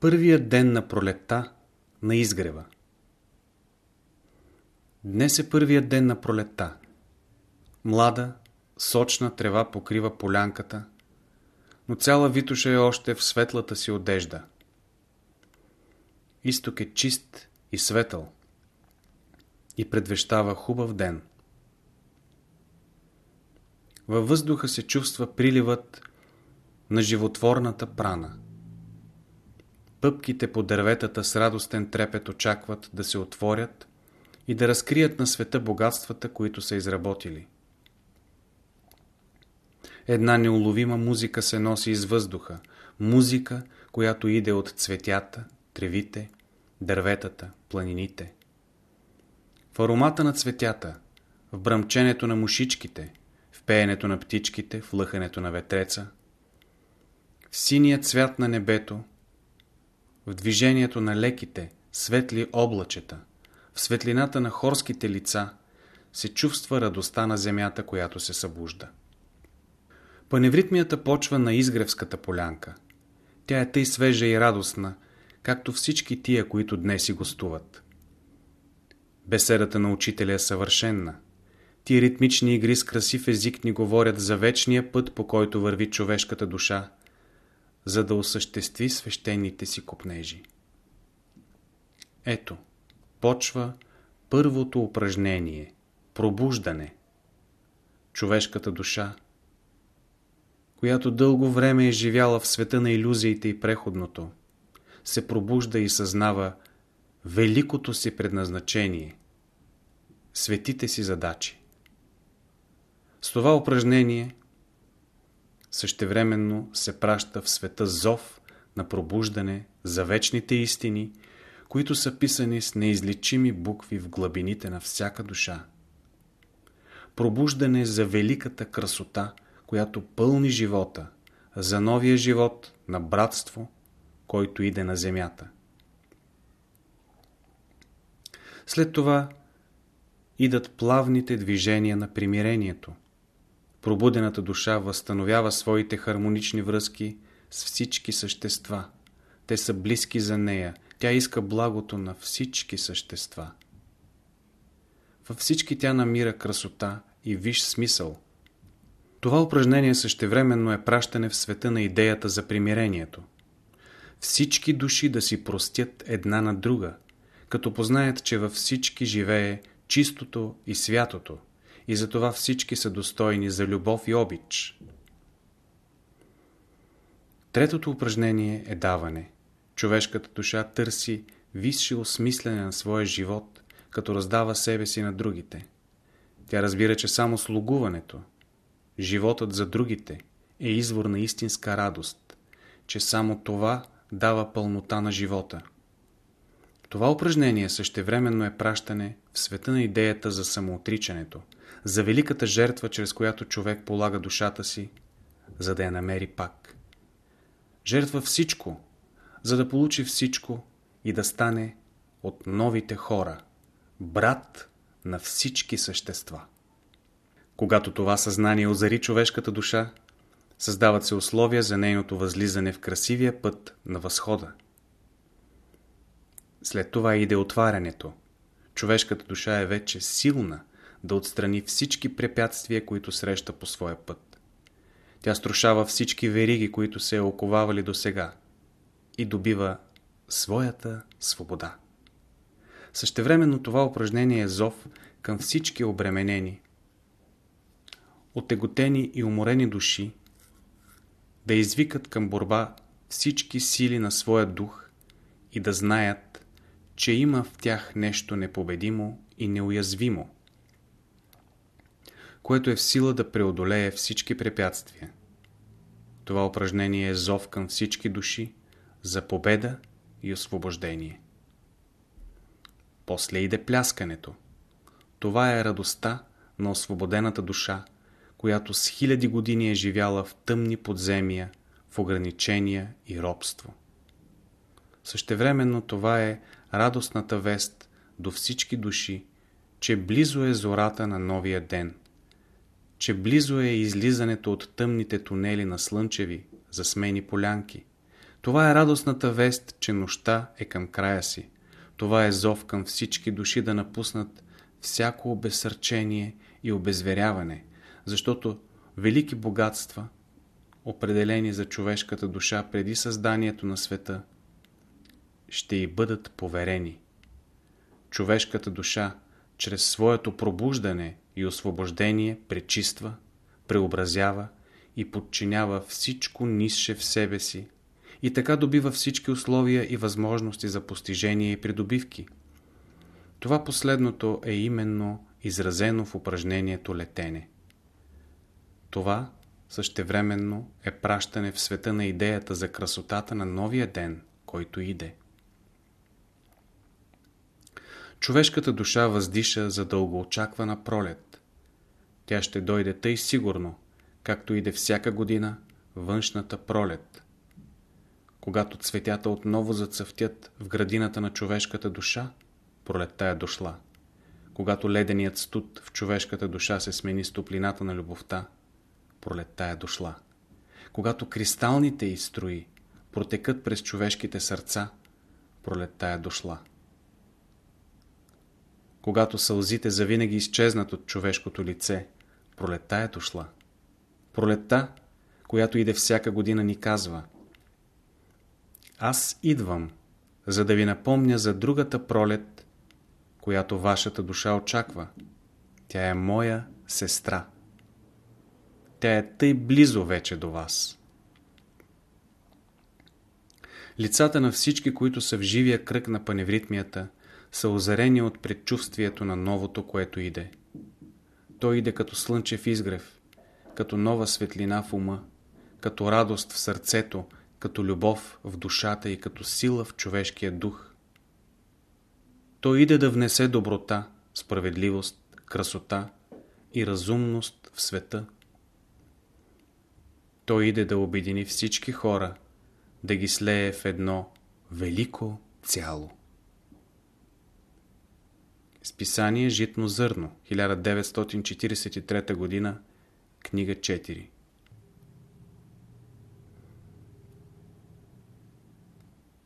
Първият ден на пролетта на изгрева Днес е първият ден на пролетта. Млада, сочна трева покрива полянката, но цяла Витуша е още в светлата си одежда. Изток е чист и светъл и предвещава хубав ден. Във въздуха се чувства приливът на животворната прана. Пъпките по дърветата с радостен трепет очакват да се отворят и да разкрият на света богатствата, които са изработили. Една неуловима музика се носи из въздуха, музика, която иде от цветята, тревите, дърветата, планините. В аромата на цветята, в бръмченето на мушичките, в пеенето на птичките, в лъхането на ветреца, в синия цвят на небето, в движението на леките, светли облачета, в светлината на хорските лица се чувства радостта на земята, която се събужда. Паневритмията почва на изгревската полянка. Тя е тъй свежа и радостна, както всички тия, които днес си гостуват. Беседата на учителя е съвършенна. Тия ритмични игри с красив език ни говорят за вечния път, по който върви човешката душа, за да осъществи свещените си копнежи. Ето, почва първото упражнение – пробуждане. Човешката душа, която дълго време е живяла в света на иллюзиите и преходното, се пробужда и съзнава великото си предназначение, светите си задачи. С това упражнение същевременно се праща в света зов на пробуждане за вечните истини, които са писани с неизличими букви в глъбините на всяка душа. Пробуждане за великата красота, която пълни живота, за новия живот на братство, който иде на земята. След това идат плавните движения на примирението. Пробудената душа възстановява своите хармонични връзки с всички същества. Те са близки за нея. Тя иска благото на всички същества. Във всички тя намира красота и виж смисъл. Това упражнение същевременно е пращане в света на идеята за примирението. Всички души да си простят една на друга, като познаят, че във всички живее чистото и святото, и затова всички са достойни за любов и обич. Третото упражнение е даване. Човешката душа търси висше осмислене на своя живот, като раздава себе си на другите. Тя разбира, че само слугуването, животът за другите е извор на истинска радост, че само това дава пълнота на живота. Това упражнение същевременно е пращане в света на идеята за самоотричането, за великата жертва, чрез която човек полага душата си, за да я намери пак. Жертва всичко, за да получи всичко и да стане от новите хора, брат на всички същества. Когато това съзнание озари човешката душа, създават се условия за нейното възлизане в красивия път на възхода. След това иде отварянето. Човешката душа е вече силна да отстрани всички препятствия, които среща по своя път. Тя струшава всички вериги, които се е оковавали до сега и добива своята свобода. Същевременно това упражнение е зов към всички обременени, отеготени и уморени души, да извикат към борба всички сили на своя дух и да знаят, че има в тях нещо непобедимо и неуязвимо, което е в сила да преодолее всички препятствия. Това упражнение е зов към всички души за победа и освобождение. После иде пляскането. Това е радостта на освободената душа, която с хиляди години е живяла в тъмни подземия, в ограничения и робство. Същевременно това е радостната вест до всички души, че близо е зората на новия ден, че близо е излизането от тъмните тунели на слънчеви, засмени полянки. Това е радостната вест, че нощта е към края си. Това е зов към всички души да напуснат всяко обесърчение и обезверяване, защото велики богатства, определени за човешката душа преди създанието на света, ще й бъдат поверени. Човешката душа, чрез своето пробуждане и освобождение, пречиства, преобразява и подчинява всичко нисше в себе си и така добива всички условия и възможности за постижение и придобивки. Това последното е именно изразено в упражнението летене. Това същевременно е пращане в света на идеята за красотата на новия ден, който иде. Човешката душа въздиша за дългоочаквана пролет. Тя ще дойде тъй сигурно, както иде всяка година външната пролет. Когато цветята отново зацъфтят в градината на човешката душа, пролетта е дошла. Когато леденият студ в човешката душа се смени с топлината на любовта, пролетта е дошла. Когато кристалните изстрои протекат през човешките сърца, пролетта е дошла. Когато сълзите завинаги изчезнат от човешкото лице, пролетта е дошла. Пролетта, която иде всяка година, ни казва Аз идвам, за да ви напомня за другата пролет, която вашата душа очаква. Тя е моя сестра. Тя е тъй близо вече до вас. Лицата на всички, които са в живия кръг на паневритмията, са озарени от предчувствието на новото, което иде. То иде като слънчев изгрев, като нова светлина в ума, като радост в сърцето, като любов в душата и като сила в човешкия дух. То иде да внесе доброта, справедливост, красота и разумност в света. Той иде да обедини всички хора, да ги слее в едно велико цяло. Списание Житно зърно, 1943 г., книга 4